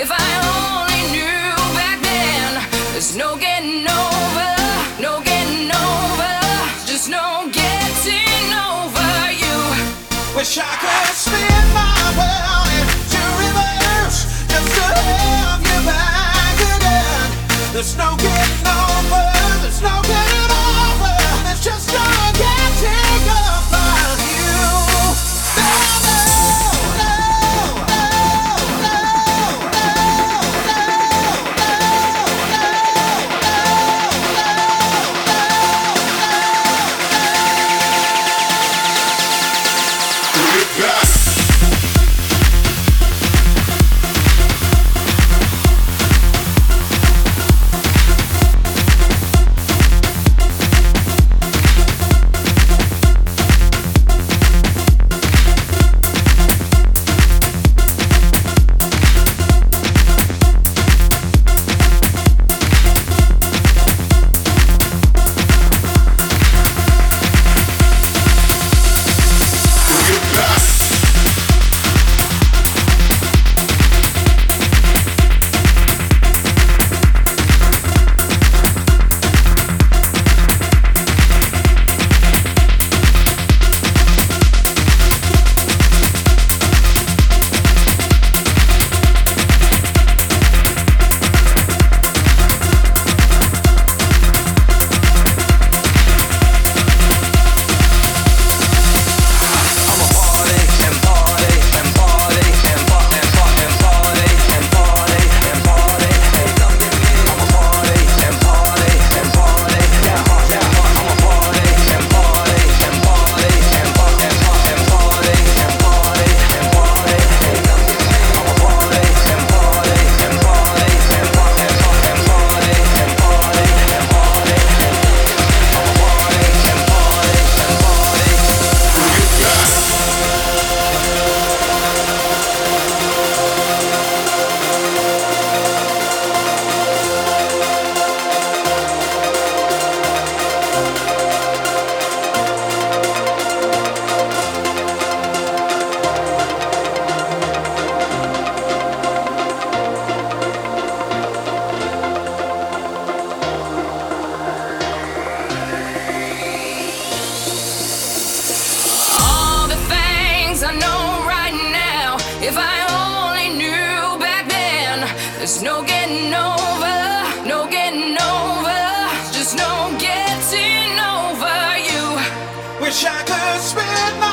If I only knew back then, there's no getting over, no getting over, just no getting over you. Wish I could spin my world into reverse just to have you back again. There's no getting over, there's no getting over, there's just no getting over there's no getting over, no getting over, just no getting over you. Wish I could spend my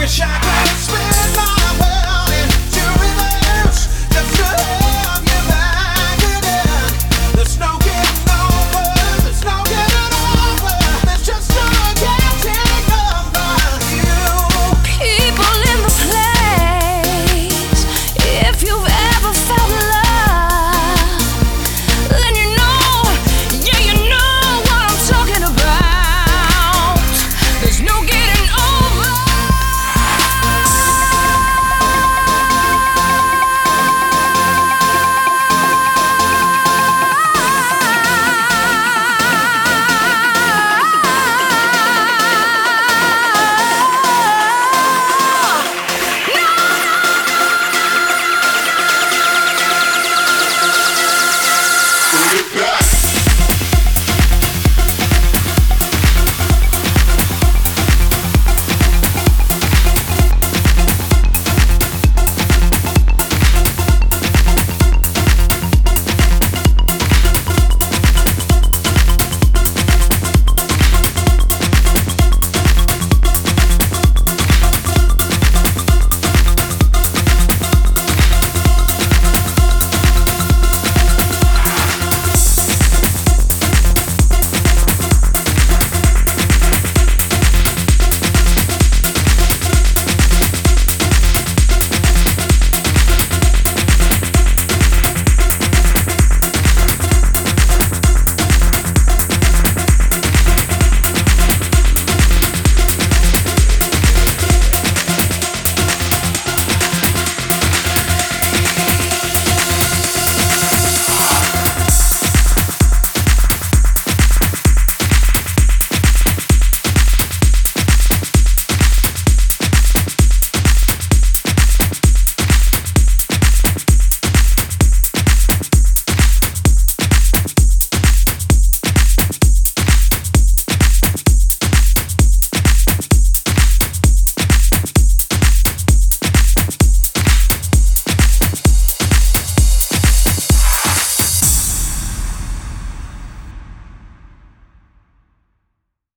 wish I could.